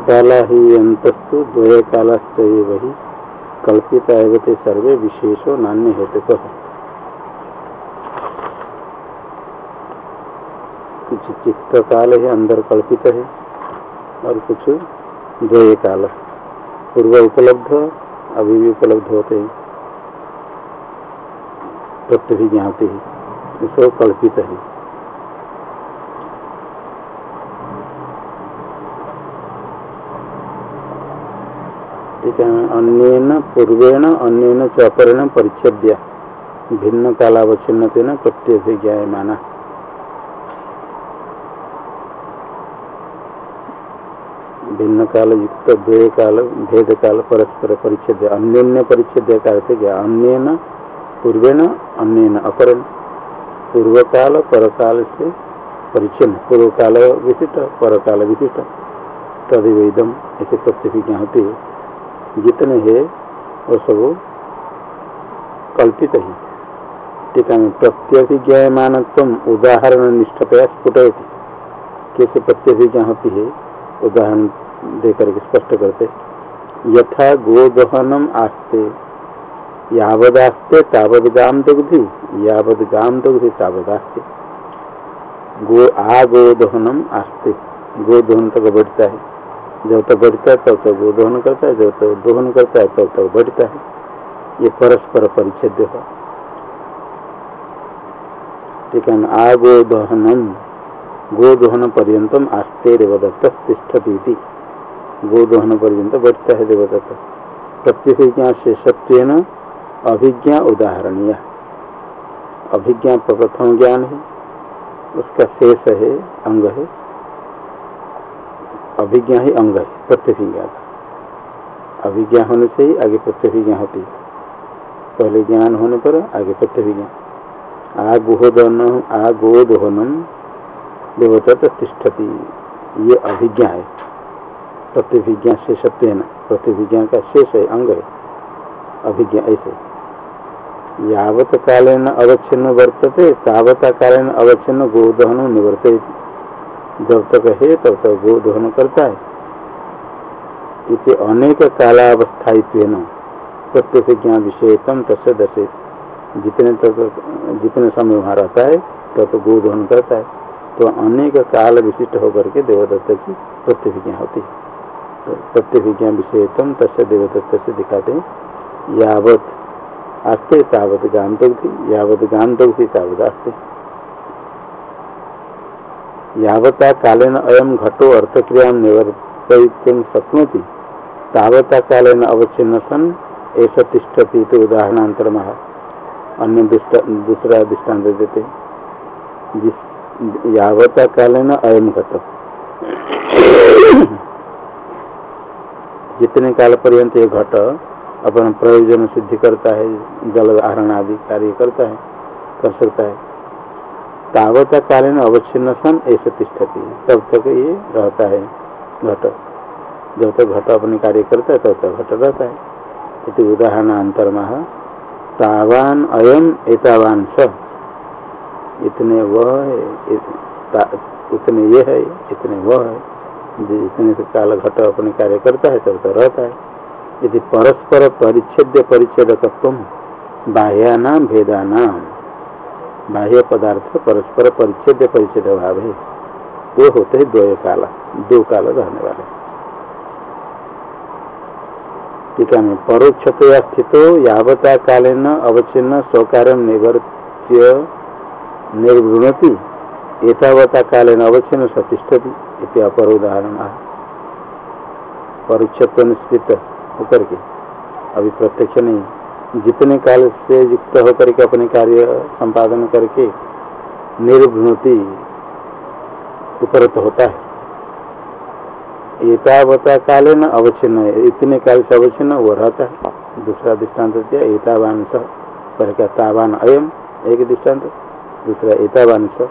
काला ही अंतस्तु द्वय कालाश्च वही, कल्पित एवते सर्वे विशेषो नान्य हेतु कह कुछ चित्त काल है, अंदर कल्पित है, और कुछ द्वय काल। पूर्व उपलब्ध, अभी भी उपलब्ध होते हैं। प्रत्यभि ज्ञाते हैं सब कल्पित है। ठीक अन्य पूर्वेण अन्य च अपरेण परिच्छेद्य। भिन्न कालावच्छिन्न प्रत्यय माना भिन्न काल युक्त, द्वे काल, भेद काल, परस्पर परिच्छेद अन्योन्य परिच्छेद काल अर्थ क्या? अन्य पूर्वेण अन्य अपरण। पूर्व काल पर काल से परिच्छिन्न पूर्व काल विशिष्ट पर काल विशिष्ट। तदिवेदम ऐसे प्रत्यभिज्ञा होती है जितने है, वो सब कल्पित ही। टीका में प्रत्यभिज्ञायमान उदाहरण निष्ठतया स्फुट कैसे प्रत्यभिज्ञा होती है? उदाहरण देकर के स्पष्ट करते यथा गोदहनम आस्ते यावदास्ते तावद गाम दुग्धि यावद गाम दुग्धि तावदास्ते गो आ गोदहनम आस्ते, गोदहन तक बढ़ता है। जब तक बढ़ता है, तब तक गोदहन करता है, जब तक दोहन करता है, तब तक बढ़ता है। ये परस्पर परिच्छेद है। ठीक है आगोदहनम, गोदोहन पर्यतम आस्ते देवदत्त तिष्ठती गोदोहन पर्यंत बढ़ता है देवदत्त। प्रत्यभिज्ञा शेषत्व अभिज्ञा उदाहरणीय। अभिज्ञा प्रथम ज्ञान है। उसका शेष है, अंग है। अभिज्ञा ही अंग है प्रत्यभिज्ञा का अभिज्ञा होने से ही आगे प्रत्यभिज्ञा होती पहले ज्ञान होने पर आगे प्रत्यभिज्ञा आगोदन आगोदोहनम देवता तिष्ठती। ये अभिज्ञा है। प्रतिभिज्ञा से सत्य है न? प्रतिभिज्ञा का शेष है, अंग है। अभिज्ञा ऐसे। यावत कालेन अवच्छिन्न वर्तते, तावता कालेन अवच्छिन्न गोदहन निवर्त जब तक है, तब तक गोदहन करता है। इसे अनेक कालावस्थायित्व प्रत्यभिज्ञा विषयतम तस्य दशे। जितने तक, जितने समय वहाँ रहता है, तब तो गोदहन करता है। तो अनेक काल विशिष्ट होकर के देवदत्त की प्रत्यभिज्ञा होती है। तो प्रत्यभिज्ञा विषयतम तस्य देवदत्त से दिखाते हैं। यावत आस्ते तावत गांधि यावत गांधि तावत आस्ते। यावता कालेन अयम घटो अर्थक्रिया निवर्तयितुम शक्नोति। तावता कालेन अवच्छिन्न सन ऐसा तिष्ठती तो उदाहरणांतर महा अन्य दूसरा दृष्टांत देते जिस यावता कालेन अयम घट। जितने काल पर्यंत ये घट अपना प्रयोजन सिद्धि करता है, जल आहरण आदि कार्य करता है, कर सकता है। तावता कालीन अवच्छिन्न सन ऐसे तिष्ठती। तब तक ये रहता है घट। जब तक घट अपने कार्य करता है, तब तक घट रहता है। इति उदाहरण अंतर्मह तावान अयम एतावान स। इतने वह है उतने ये है, इतने वह है। इतने से काल घट अपने कार्य करता है, तब तक रहता है। यदि परस्पर परिच्छेद, परिच्छेदकत्व बाह्यानाम भेदानाम बाह्य पदार्थ परस्पर परिच्छेद परिच्छेद भाव है। वो होते हैं द्वय काल, दो काल रहने वाले। टीका में परोक्षतया स्थित यावता कालेन अवच्छिन्न स्वकार निवर्त्य निर्वृणति एतावता कालेन अवच्छिन्न सतिष्ठति इति अपर उदाहरण परोक्षत्व निश्चित होकर के, अभी प्रत्यक्ष नहीं। जितने काल से युक्त होकर के अपने कार्य संपादन करके निर्भृति उपरत होता है। एतावता काले न अवच्छिन्न है। इतने काल से अवच्छिन्न वो रहता है। दूसरा दृष्टांत दिया एतावान स पर क्या तावान अयम, एक दृष्टांत दूसरा एतावान स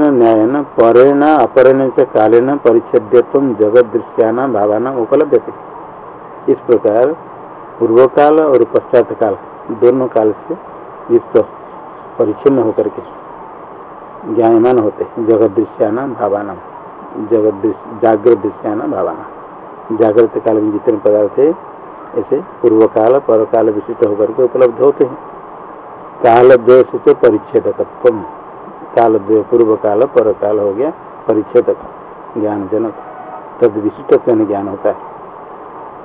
न्याय न परेण अपरेण से कालेन परिच्छेद्यत्व जगत दृश्याना भावाना उपलब्ध थे इस प्रकार पूर्व काल और पश्चात काल दोनों काल से युक्त परिच्छिन्न होकर के ज्ञायमान होते जगत दृश्याना भावाना जगत जागृत दृश्याना भावना जागृत काल में जितने पदार्थ है, ऐसे पूर्व काल पर काल विशिष्ट होकर के उपलब्ध होते हैं। काल द्वेष से परिच्छेद काल पूर्व काल पर काल हो गया परिच्छेद ज्ञान जनक तद विशिष्ट ज्ञान होता है।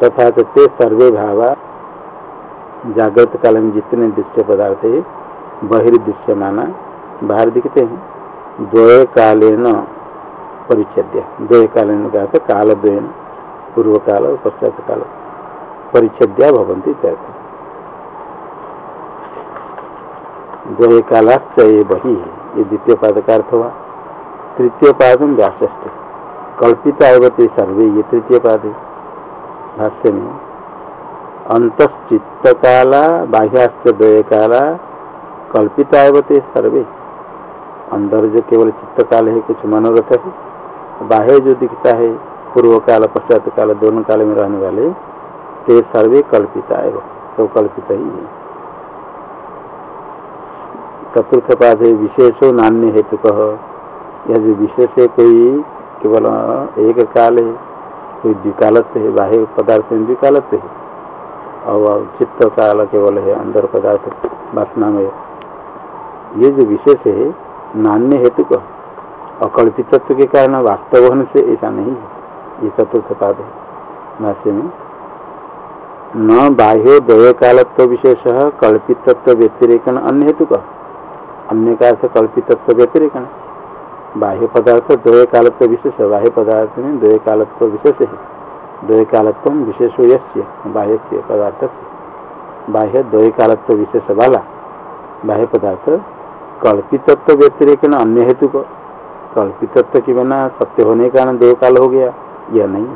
तथा ते सर्वे भावा जागृत काल में जितने दृश्य पदार्थ है बहिर्दृश्य माना बाहर दिखते हैं। द्वय कालेन परिच्छेद्य। द्वय कालीन का काल द्वयन पूर्व काल और पश्चात काल परिच्छेद्या भवंती द्वय कालाश्च बही, ये द्वितीय पाद का अर्थ हुआ तृतीय पाद में व्यासष्ट कल्पित आयवते सर्वे ये तृतीय पाद है भाष्य में अंतश्चित्त काला बाह्याश्च द्वय काला कल्पित आयवते सर्वे। अंदर जो केवल चित्त काल है, कुछ मनोरथ है। बाह्य जो दिखता है पूर्व काल पश्चात काल दोनों काल में रहने वाले, ते सर्वे कल्पित आय तो कल्पित ही है। चतुर्थ पाद है, विशेषो नान्य हेतु कह यह जो विशेष है कोई, केवल एक काल है कोई द्विकालत्व है, बाह्य पदार्थ में द्विकालत्व है। और चित्त काल केवल है अंदर पदार्थ वासना में ये जो विशेष है, नान्य हेतु का, अकल्पित तत्व के कारण वास्तव होने से ऐसा नहीं है। ये चतुर्थ पाद है भाष्य में। न बाह्य द्वय कालत्व विशेष, कल्पित तत्व व्यतिरेकन अन्य हेतु का। अन्य काल से कल्पित तत्व व्यतिरेकन। बाह्य पदार्थ द्वय कालत्व विशेष बाह्य पदार्थ में द्वय कालत्व विशेष है। द्वय कालत्व विशेष यश्य बाह्य पदार्थ बाह्य द्वय कालत्व विशेष वाला। बाह्य पदार्थ कल्पितत्व व्यतिरिक अन्य हेतु को। कल्पितत्व के बिना सत्य होने का दो काल हो गया, यह नहीं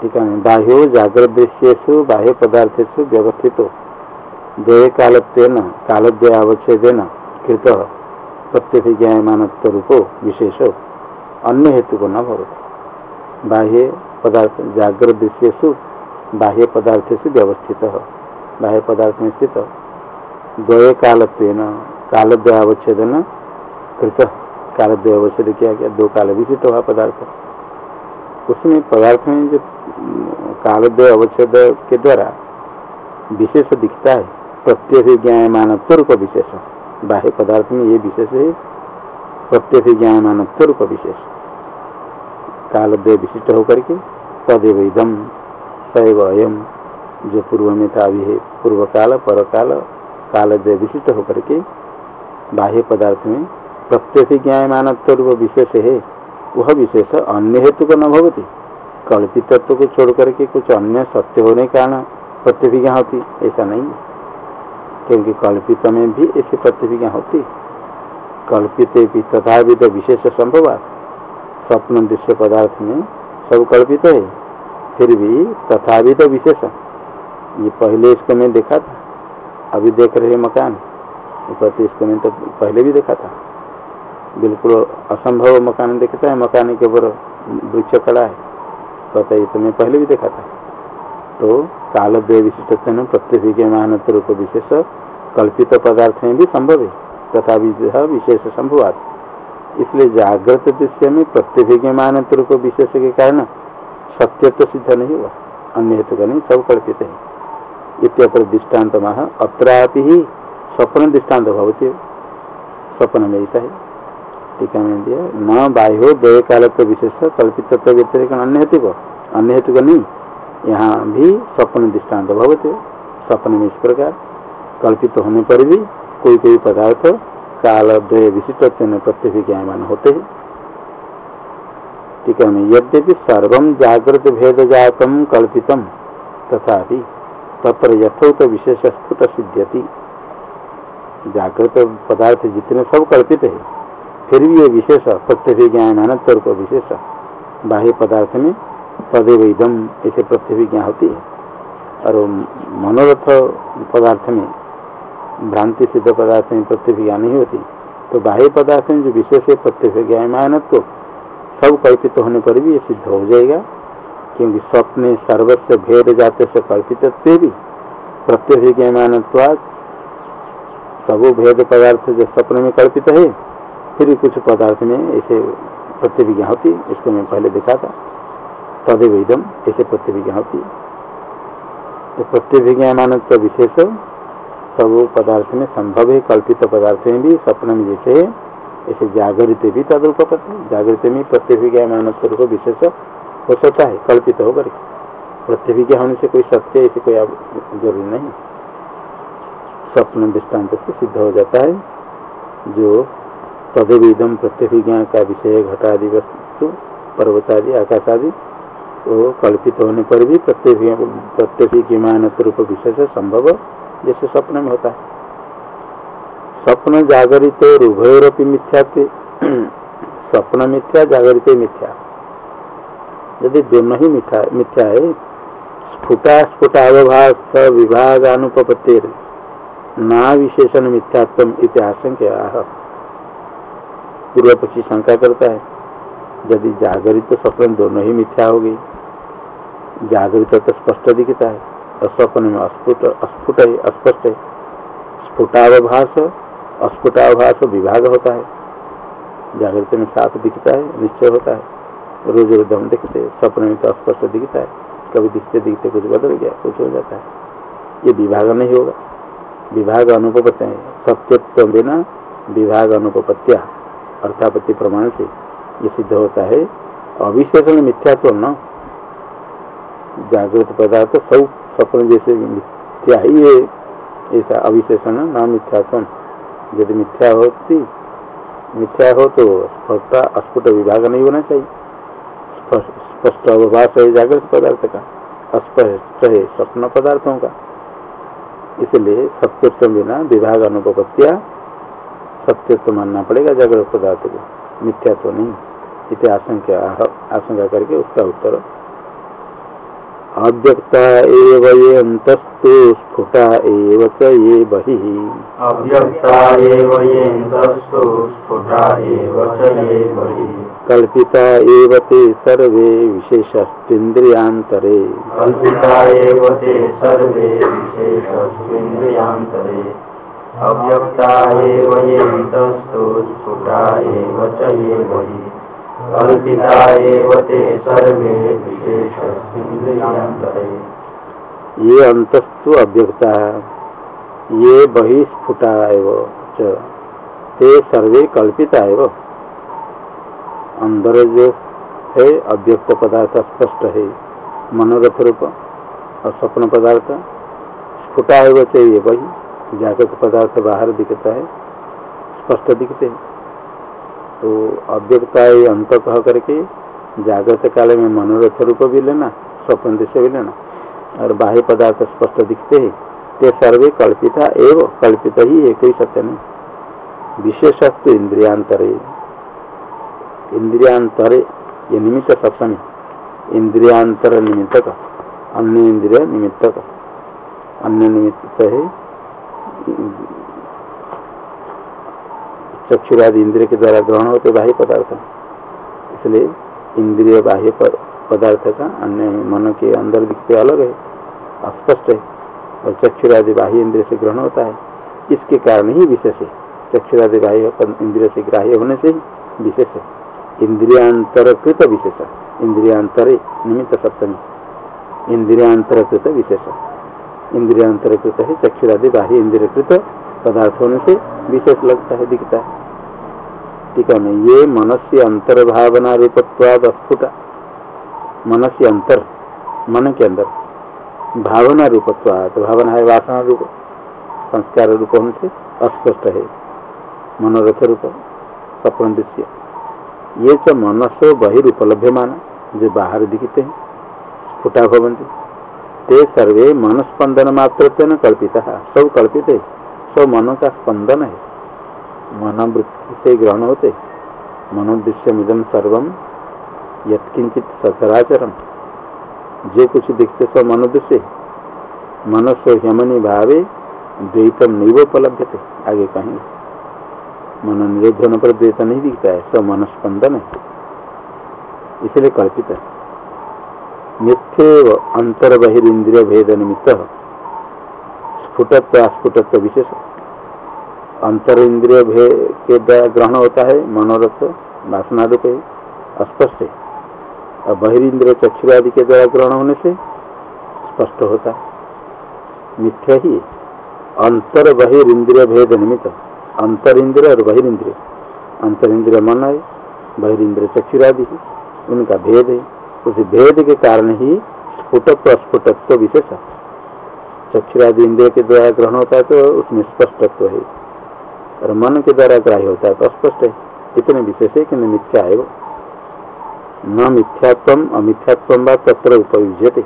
ठीक है, बाह्यो जागृत दृश्यु बाह्य पदार्थेशु व्यवस्थित। द्वय कालत्व कालद्वय अवच्छेदेन कृत। प्रत्यभिज्ञायमान रूपो विशेष, अन्य हेतु को न भवत। बाह्य पदार्थ, जागृत दृश्यु बाह्य पदार्थेशु व्यवस्थित, बाह्य पदार्थ में स्थित। द्वय कालत्व कालद्वय अवच्छेदन कृत कालद्वय अवच्छेद किया गया, दो काल विशिष्ट हुआ पदार्थ। उसमें पदार्थ में जो कालद्वय अवच्छेद के द्वारा विशेष दिखता है प्रत्यभिज्ञायमान स्वरूप विशेष। बाह्य पदार्थ में ये विशेष है प्रत्यभिज्ञायमान स्वरूप विशेष। काल कालद्वय विशिष्ट होकर के तदेव इदम सैव अयम, जो पूर्व में था, अभी है, पूर्व काल, पर काल काल द्वय विशिष्ट होकर के बाह्य पदार्थ में प्रत्यक्ष ज्ञायमान विशेष है, वह विशेष अन्य हेतु का न भवती। कल्पित तत्व को छोड़ करके कुछ अन्य सत्य होने के कारण प्रतिभिज्ञा होती, ऐसा नहीं क्योंकि कल्पित में भी ऐसी प्रतिभिज्ञा होती। कल्पित भी तथा भी तो विशेष संभव स्वप्न दृश्य पदार्थ में सब कल्पित है, फिर भी तथा भी तो विशेष। ये पहले इसको मैं देखा था। अभी देख रहे मकान। कहते इसको मैंने तो पहले भी देखा था। बिल्कुल असंभव मकान देखता है। मकान के ऊपर वृक्ष खड़ा है। कहते तो मैं पहले भी देखा था। तो काल द्वय विशिष्ट प्रत्येक मान रूप विशेष कल्पित पदार्थ में भी संभव है तथा विशेष संभवात। इसलिए जागृत दृश्य में प्रत्येक मान रूप विशेष के कारण सत्य तो सिद्ध नहीं हुआ अन्य हेतु का नहीं, सब कल्पित है। इतर दृष्टांत मह अत्रापि ही स्वप्न दृष्टांत भवती। स्वप्न में ऐसा है। टीका में दिया, न बाह्यो द्वय काल को विशेष कल्पित व्यतिरिक अन्य हेतु को अन्य हेतु को नहीं। यहाँ भी स्वप्न दृष्टांत भवते स्वप्न में इस प्रकार कल्पित होने पर भी कोई कोई पदार्थ काल द्वय विशिष्ट प्रत्यभिज्ञायमान होते हैं। टीका में यद्यपि सर्व जागृत भेद जातम कल्पितम तथा तत्र यथोत विशेष स्फुट सिद्ध्यति। जागृत पदार्थ जितने सब कल्पित है, फिर भी ये विशेष प्रत्यभिज्ञान स्वरूप विशेष बाह्य पदार्थ में तदेव इदम ऐसे प्रत्यभिज्ञा होती है। और मनोरथ पदार्थ में, भ्रांति सिद्ध पदार्थ में प्रत्यभिज्ञा नहीं होती। तो बाह्य पदार्थ में जो विशेष है प्रत्यभिज्ञान तो सब कल्पित होने पर भी ये सिद्ध हो जाएगा। क्योंकि स्वप्न सर्वस्व भेद जाते से कल्पित भी प्रत्यभिज्ञान सब भेद पदार्थ जो स्वप्न में कल्पित है, फिर कुछ पदार्थ में ऐसे प्रतिविज्ञा होती। इसको मैं पहले देखा था तदेव ऐसे प्रतिविज्ञा होती तो प्रत्यभिज्ञा मानव विशेष सब पदार्थ में संभव है कल्पित पदार्थ में भी स्वप्न में जैसे ऐसे जागृत भी तदुपति जागृत में प्रत्यभिज्ञा मानव स्वरूप विशेष हो सकता है, कल्पित होकर प्रत्यभिज्ञा होने से कोई सत्य ऐसे कोई ज़रूरी नहीं। स्वप्न दृष्टांत से सिद्ध हो जाता है, जो तदविदम प्रत्यभिज्ञा का विषय, घटादि वस्तु, पर्वतादि आकाश आदि वो कल्पित होने पर भी प्रत्यभिज्ञमान रूप विशेष संभव जैसे स्वप्न में होता है। स्वप्न जागरित उभयोरपी मिथ्या स्वप्न मिथ्या, जागरित मिथ्या। यदि दोनों ही मिथ्या मिथ्या है, स्फुटा स्फुटावभास विभाग अनुपत्तिर ना विशेषण मिथ्यात्म इतिहास पूर्व पक्षी शंका करता है, यदि जागरित तो स्वप्न दोनों ही मिथ्या हो गई जागृत तो स्पष्ट दिखता है और स्वप्न में अस्फुट अस्फुट है, अस्पष्ट है। स्फुटावभास, अस्फुटावभास विभाग होता है। जागृत में साफ़ दिखता है, निश्चय होता है। रोज रोज हम दिखते, स्वप्न में तो अस्पष्ट दिखता है। कभी दिखते दिखते कुछ बदल गया, कुछ हो जाता है। ये विभाग नहीं होगा। विभाग अनुपत्य है। सत्यत्व बिना विभाग अनुपत्या अर्थापत्ति प्रमाण से ये सिद्ध होता है। अविशेषण मिथ्यात्व न जागृत पदार्थ सब सपन जैसे मिथ्या ही है, ऐसा अविशेषण न मिथ्यात्व यदि मिथ्या होती, मिथ्या हो तो स्पष्ट अस्फुट विभाग नहीं होना चाहिए। स्पष्ट अवभाष है जागृत पदार्थ का, अस्पष्ट है स्वप्न पदार्थों का। इसलिए सत्योत्तम बिना विभाग अनुपत्या सत्यत्व मानना पड़ेगा जागृत पदार्थ को। मिथ्या तो नहीं। इतने आशंका आशंका करके उसका उत्तर अव्यक्ता एव ये अंतस्तु स्फुटा एव च ये बहि। अव्यक्ता एव ये अंतस्तु स्फुटा एव च ये बहि। कल्पिता एव ते सर्वे विशेषस्त्विन्द्रियान्तरे कल्पिता एव ते सर्वे विशेषस्त्विन्द्रियान्तरे अव्यक्ता एव ये अंतस्तु स्फुटा एव च ये बहि। एव ये अंतस्तु अव्यक्ता ये बहिस्फुटा एव च, ते सर्वे कल्पिता एव अंदर जो है अव्यक्त पदार्थ स्पष्ट है मनोरथ रूप और स्वप्न पदार्थ, स्फुटा है वो चाहिए वही जागृत पदार्थ बाहर दिखता है, स्पष्ट दिखते हैं। तो अव्यक्ता है अंत कह करके जागृत काल में मनोरथ रूप भी लेना, स्वप्न दृश्य भी लेना। और बाह्य पदार्थ स्पष्ट दिखते हैं। ते सर्वे कल्पिता एवं कल्पित ही है कोई सत्य। नहीं विशेषत्व इंद्रियांतर। इंद्रियांतर ये निमित्त सप्तमी। इंद्रियांतर निमित्तक। अन्य इंद्रिय निमित्तक। अन्य निमित्त है चक्षुरादि इंद्रिय के द्वारा ग्रहण होते बाह्य पदार्थ। इसलिए इंद्रिय बाह्य पदार्थ का अन्य मन के अंदर दिखते अलग है, अस्पष्ट है, और चक्षुरादि बाह्य इंद्रिय से ग्रहण होता है। इसके कारण ही विशेष है। चक्षुरादि बाह्य इंद्रिय से ग्राह्य होने से ही विशेष है। इंद्रियांतरकृत विशेष इंद्रियांतर निमित्त सप्तमी। इंद्रियांतरकृत विशेष इंद्रियांतरकृत है चक्षुरादि बाह्य इंद्रियकृत पदार्थ होने से विशेष लगता है दिखता है। ठीक है ये मनस्य अंतर भावना रूपत्वाद स्फुट अंतर, मन के अंदर। भावना रूपत्वाद, भावना है वासना रूप। संस्कार रूप होने से अस्पष्ट है। मनोरथ रूप, सपन दृश्य। ये च मनसो बहिर्पलभ्य माना जो बाहर दिखते हैं, स्फुटा भवंती ते सर्वे मनस्पंदन मात्र कल्पिता, सब कल्पित। है सब मनो का स्पंदन है। मनोवृत्ति से ग्रहण होते। मनोदृश्य मिदम सर्वम यत्किंचित सचराचरम जो कुछ दिखते सब मनोदृश्य मनसो ह्यमनी भावे द्वैतम नैवोपलभ्य थे आगे कहेंगे। मन निरोध होने पर द्वेत नहीं दिखता है सब मन स्पंदन है। इसलिए कल्पित है। मिथ्यव अंतर बहिर्ंद्रिय भेद निमित्त स्फुटत्व, अस्फुटत्व विशेष। अंतर इंद्रिय भे के द्वारा ग्रहण होता है, मनोरथ वासना रूप अस्पष्ट है। और बहिर्द्रिय, चक्षुरादि के द्वारा ग्रहण होने से स्पष्ट होता है। मिथ्या ही अंतर बहिर्द्रिय भेद निमित्त। अंतर इंद्रिय और बहिर्द्रिय। अंतर इंद्रिय मन है, बहिर्द्रिय चक्षुरादि उनका भेद है। उस भेद के कारण ही स्फुटत्व, अस्फुटत्व विशेष चक्षुरादि इंद्रिय के द्वारा ग्रहण होता है तो उसमें स्पष्टत्व है। और मन के द्वारा ग्राह्य होता है तो स्पष्ट है। इतने विशेष है कि मिथ्या है वो। न मिथ्यात्व अमिथ्यात्व व तत्र उपयुज्यते।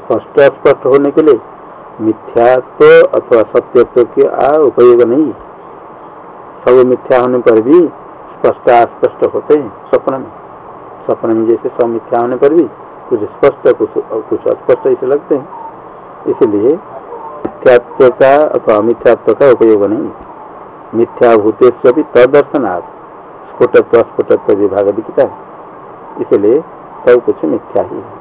स्पष्ट अस्पष्ट होने के लिए मिथ्यात्व अथवा सत्यत्व के आ उपयोग नहीं। सब मिथ्या होने पर भी स्पष्ट अस्पष्ट होते हैं, स्वप्न में। स्वप्न में जैसे सब मिथ्या होने पर भी कुछ स्पष्ट, कुछ कुछ अस्पष्ट ऐसे लगते हैं। इसलिए मिथ्यात्व का अथवा अमिथ्यात्व का उपयोग नहीं। मिथ्याभूतेश्व भी तदर्शनाथ स्फुटत्व स्फुटत्व विभाग दिखता है। इसलिए सब कुछ मिथ्या ही है।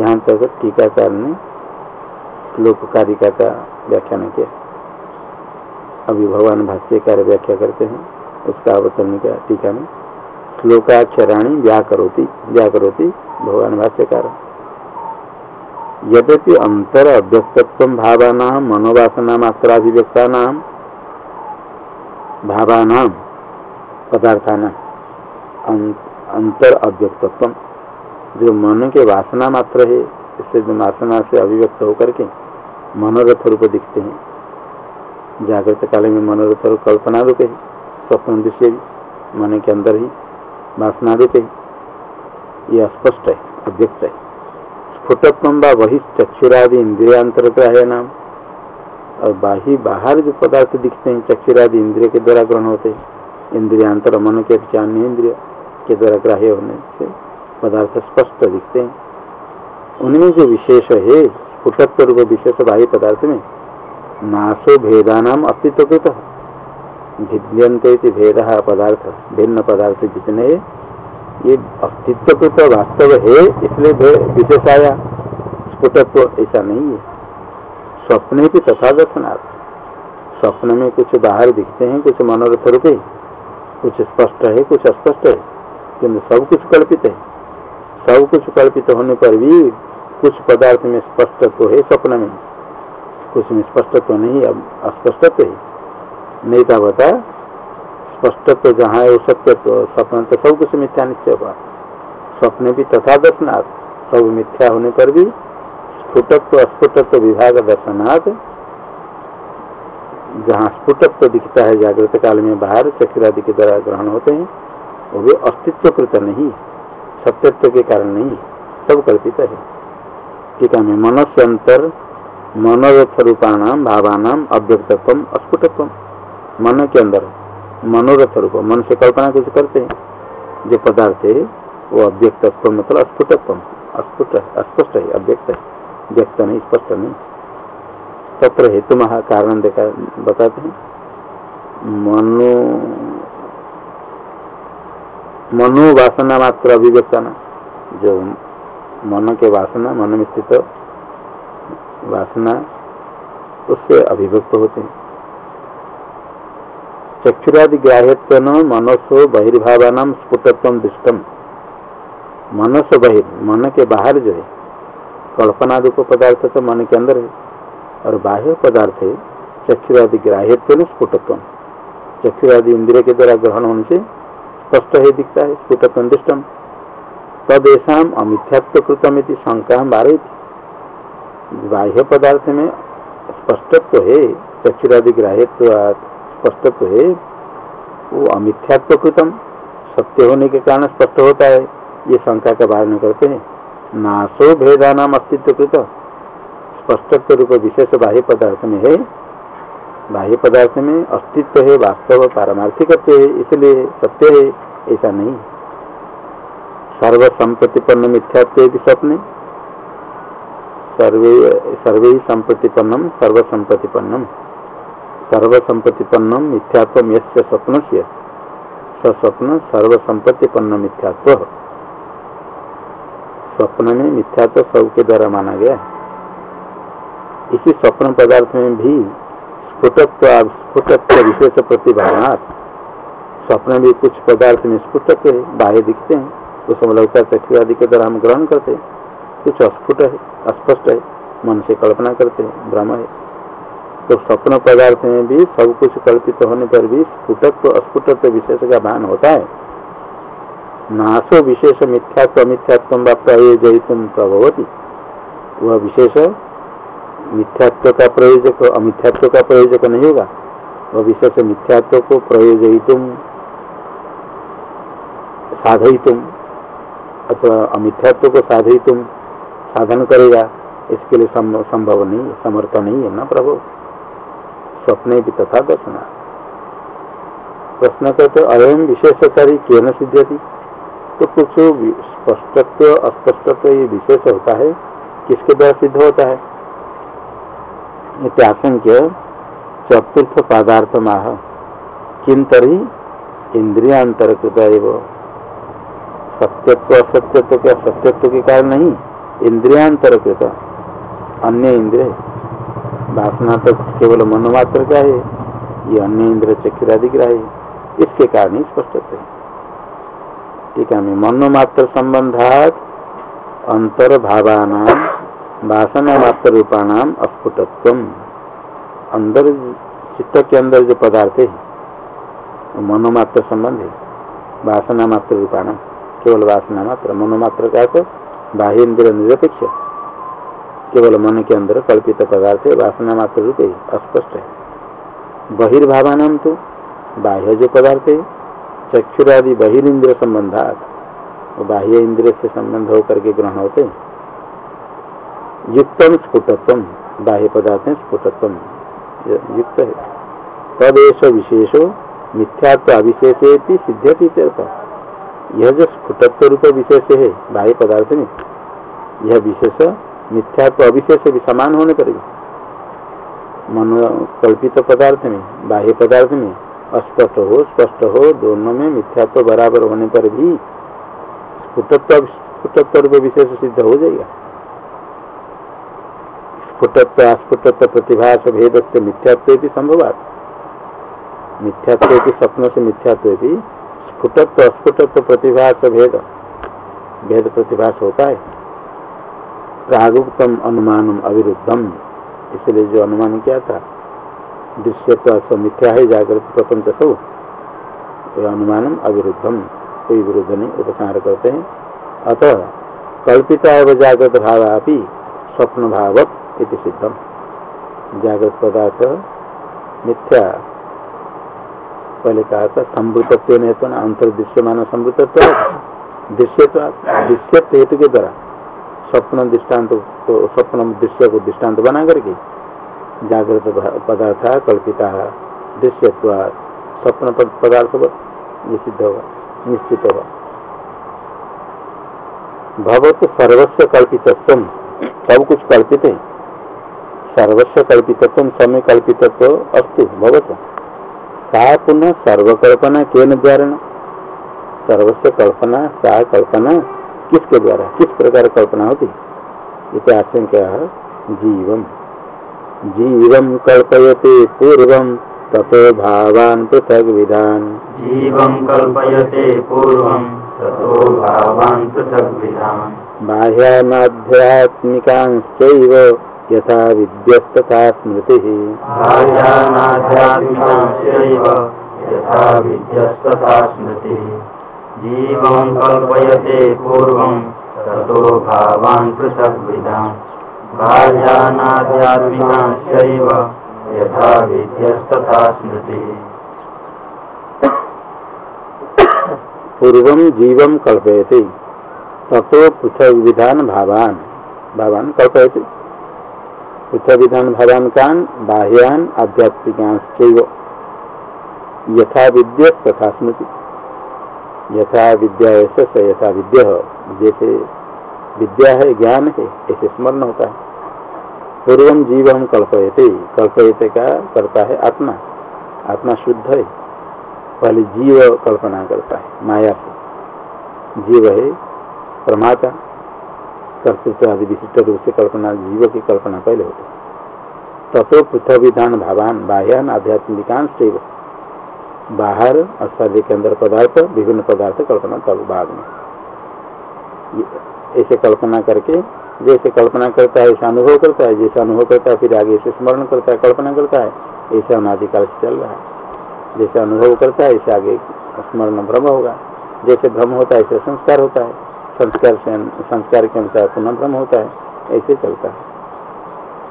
यहाँ तक टीकाकार ने श्लोक कारिका का व्याख्यान किया। अभी भगवान भाष्यकार व्याख्या करते हैं। उसका अवतरण किया टीका में। श्लोकाक्षराणी व्याकरोती व्याकरोती भगवान भाष्यकार। यद्यपि अंतर अव्यक्तत्व भावाना मनोवासना मात्राभिव्यक्ता भावाना पदार्थाना अंतर अव्यक्तत्व जो मन के वासना मात्र है, इससे जो वासना से अभिव्यक्त होकर के मनोरथ रूप दिखते हैं। जागृत काल में मनोरथ रूप कल्पना रूप है, स्वप्न दृश्य भी मन के अंदर ही, वासना रूप है। ये अस्पष्ट है, अव्यक्त है। स्फुटत्व व वही चक्षुरादि इंद्रियांतरग्राह्य नाम और बाही बाहर जो पदार्थ दिखते हैं, चक्षुरादि इंद्रिय के द्वारा ग्रहण होते हैं। इंद्रियांतर मन के अन्य इंद्रिय के द्वारा ग्राह्य होने से पदार्थ स्पष्ट दिखते हैं। उनमें जो विशेष है स्फुटत्व रूप विशेष बाह्य पदार्थ में नाशो भेदानाम अस्तित्व भिद्यंत भेद पदार्थ, भिन्न पदार्थ जितने ये अस्तित्व को तो वास्तव है, इसलिए विशेष आया। स्फुटत्व ऐसा नहीं है। स्वप्न भी तथा दर्शनार्थ। स्वप्न में कुछ बाहर दिखते हैं, कुछ मनोरथ रूप। कुछ स्पष्ट है, कुछ अस्पष्ट है, किंतु सब कुछ कल्पित है। सब कुछ कल्पित होने पर भी कुछ पदार्थ में स्पष्टत्व है स्वप्न में। कुछ में स्पष्टत्व नहीं, अब अस्पष्टत्व है। नहीं था बता स्पष्टत्व जहाँ है सत्यत्व स्वप्न तो सब कुछ मिथ्या निश्चय हुआ। स्वप्न भी तथा दर्शनार्थ, सब मिथ्या होने पर भी स्फुटत्व, अस्फुटत्व विभाग दर्शनाथ जहाँ स्फुटत्व दिखता है, जागृत काल में बाहर चक्रादि के द्वारा ग्रहण होते हैं, वो भी अस्तित्व कृत नहीं, सत्यत्व के कारण नहीं, सब कल्पित है। टीका में मनुष्य अंतर मनोरथ रूपाणाम भावानाम अव्यक्तत्व, अस्फुटत्व, मन के अंदर मनोरथ रूप मन से कल्पना कुछ करते हैं। जो पदार्थ है, वो अव्यक्तत्व मतलब अस्फुटत्व, अस्फुट, अस्पष्ट है, अव्यक्त है। व्यक्त नहीं, स्पष्ट नहीं। तत्र हेतु महा कारण देखा, बताते हैं। मनो, मनोवासना मात्र अभिव्यक्तना जो मन के वासना, मन में स्थित वासना, उससे अभिव्यक्त होते हैं। चक्षुरादि ग्राह्यत्व मनसो बहिर्भावान स्फुटत्व दृष्टम। मनस बहिर्, मन के बाहर जो है कल्पना रूप पदार्थ तो मन के अंदर है, और बाह्य पदार्थ है चक्षुरादि ग्राह्यत्व स्फुटत्व। चक्षुरादि इंद्रिय के द्वारा ग्रहण होने से स्पष्ट है, दिखता है, स्फुटत्व दृष्टम तदेशा अमिथ्यात्व कृतम शंका बारह बाह्य पदार्थ में स्पष्टत्व है चक्षुरादि ग्राह्यत्व स्पष्टत्व है, वो अमिथ्यात्व कृतम सत्य होने के कारण स्पष्ट होता है, ये शंका का वारण करते हैं। नाशो भेदा नाम अस्तित्व कृत स्पष्ट रूप विशेष बाह्य पदार्थ में है। बाह्य पदार्थ में अस्तित्व है, वास्तव पारमार्थिक है, इसलिए सत्य है, ऐसा नहीं। सर्व संप्रतिपन्न मिथ्यात्व भी स्वप्न। सर्वे सर्वे संप्रतिपन्नम सर्व संप्रतिपन्नम सर्व संप्रतिपन्नम मिथ्यात्व यस्य स्वप्न से सस्वप्न सर्व संप्रतिपन्न मिथ्यात्व। स्वप्न में मिथ्या तो सबके द्वारा माना गया। इसी स्वप्न पदार्थ में भी स्फुटत्व स्फुटत्व विशेष प्रतिभा स्वप्न में कुछ पदार्थ में स्फुटक है, बाह्य दिखते हैं तो सब लगता है चक्षु आदि के द्वारा हम ग्रहण करते हैं। कुछ अस्फुट है, अस्पष्ट है, मन से कल्पना करते हैं, भ्रम है। तो स्वप्न पदार्थ में भी सब कुछ कल्पित होने पर भी स्फुटत्व, अस्फुटत्व विशेष का भान होता है। नाशो विशेष मिथ्यात्व, अमिथ्यात्व व प्रभवती। वह विशेष मिथ्यात्व का प्रयोजक अमिथ्यात्व का प्रयोजक नहीं होगा। वह विशेष मिथ्यात्व को प्रयोजयितुम साधयितुम अथवा अमिथ्यात्व को साधयितुम साधन करेगा, इसके लिए संभव नहीं, समर्थ नहीं है ना प्रभु। स्वप्ने भी तथा दर्शना प्रश्न करते अयम विशेषकारी क्यों न सिद्धि तो कुछ स्पष्टत्व, अस्पष्टत्व ये विशेष होता है, किसके द्वारा सिद्ध होता है? आशंक्य चतुर्थ पदार्थ माह किन तरी इंद्रियांतरकृत सत्यत्व, असत्यत्व क्या सत्यत्व के कारण नहीं? इंद्रियांतरकृत अन्य इंद्रिय। वासना तो केवल मनोमात्र का है, ये अन्य इंद्र चक्राधिग्रह है इसके कारण ही स्पष्ट है। ठीक है मनोमात्र संबंधात अंतर्भावान वासना मात्र रूपाणाम अस्फुटत्व, अंदर चित्त के अंदर जो पदार्थ है मनोमात्र संबंध है वासना मात्र रूपाणाम केवल वासना मात्र मनोमात्र का तो बाह्य इंद्र निरपेक्ष। केवल मन के अंदर कल्पित पदार्थ है वासना मात्र रूप है अस्पष्ट है। बहिर्भावान तो बाह्य जो पदार्थ है चक्षुरादि बहिर्न्द्र संबंधात बाह्य इंद्र से संबंध होकर के ग्रहण होते युक्तम स्फुटत्व बाह्य पदार्थ है स्फुटत्व युक्त है। तदेश विशेषो मिथ्यात्व अविशेष सिद्ध्यति यह जो स्फुटत्व रूप विशेष है, बाह्य पदार्थ में यह विशेष मिथ्या तो अविशेष भी समान होने पर मनो कल्पित पदार्थ में, बाह्य पदार्थ में, अस्पष्ट हो, स्पष्ट हो, दोनों में मिथ्या तो बराबर होने पर भी स्फुटत्व रूप विशेष सिद्ध हो जाएगा। स्फुटत्व, अस्फुटत्व प्रतिभास भेद मिथ्यात्व भी संभवात। मिथ्यात्व की स्वप्न से मिथ्यात्व भी स्फुटत्व, अस्फुटत्व प्रतिभास भेद भेद प्रतिभास होता है। प्रागुक्तम अनुमान अविरुद्धम। इसलिए जो अनुमान किया था, दृश्य तो मिथ्या है, जागृत प्रपंच सब अनुमान अविरुद्धम, कोई विरुद्ध नहीं उपसार करते हैं। अतः कल्पिता एवं जागृत भाव अभी स्वप्न भावक इति सिद्धम। जागृत पदार्थ मिथ्या पहले कहा था संवृतत्व नहीं तो अंतर्दृश्यमान संवृतत्व दृश्य दृश्य हेतु के द्वारा स्वप्न दृष्टांत तो स्वप्न दृश्य को दृष्टांत बना करके जागृत पदार्थ, कल्पिता दृश्य स्वप्न पदार्थ ये सिद्ध होगा निश्चित होगा भगवत सर्वस्व कल्पितत्व, सब कुछ कल्पित। है सर्वस्व कल्पितत्व समय कल्पितत्व अस्तु भगवत सा पुनः सर्वकल्पना के द्वारा सर्वस्व कल्पना, सा कल्पना किसके द्वारा? किस प्रकार कल्पना होती? इतिहास क्या जीवम। जीवम कल्पयते पूर्व तथो भावान पृथक विधान। जीवम कल्पयते पूर्व तथो भावान पृथक विधान। बाह्यानाध्यात्मिकांश्चैव यथा विद्यस्तथा स्मृति। बाह्यानाध्यात्मिकांश्चैव यथा विद्यस्तथा स्मृति। जीवं कल्पयते पूर्वं ततो भावान् पृथग्विधान् बाल्यानाध्यात्मिकाश्चैव यथा विद्यस्तथा स्मृतिः। पूर्व जीव कल्पयते तथो पृथक विधान भावान। भावान कल्पयते। पृथक विधान भावान कान? बाह्यान आध्यात्मिकांश्चैव। यथा विद्य तथा स्मृति। यथा विद्या ऐसा यथा विद्या। जैसे विद्या है, ज्ञान है, ऐसे स्मरण होता है। पूर्व जीव हम कल्पयते कल्पयते का करता है आत्मा। आत्मा शुद्ध है, पहले जीव कल्पना करता है, माया से। जीव है, प्रमाता, कर्तृत्व आदि विशिष्ट रूप से कल्पना, जीव की कल्पना पहले होती है। तथो पृथक विधान भावान, बाह्यान आध्यात्मिकांश बाहर और के अंदर पदार्थ, विभिन्न पदार्थ कल्पना तब बाद में। ऐसे कल्पना करके, जैसे कल्पना करता है, ऐसा अनुभव करता है, जैसा अनुभव करता है, फिर आगे ऐसे स्मरण करता है, कल्पना करता है, ऐसा अनाधिकाल से चल रहा है। जैसे अनुभव करता है, ऐसे आगे स्मरण भ्रम होगा। जैसे भ्रम होता है, ऐसे संस्कार होता है। संस्कार से, संस्कार के अनुसार पुनः भ्रम होता है, ऐसे चलता है।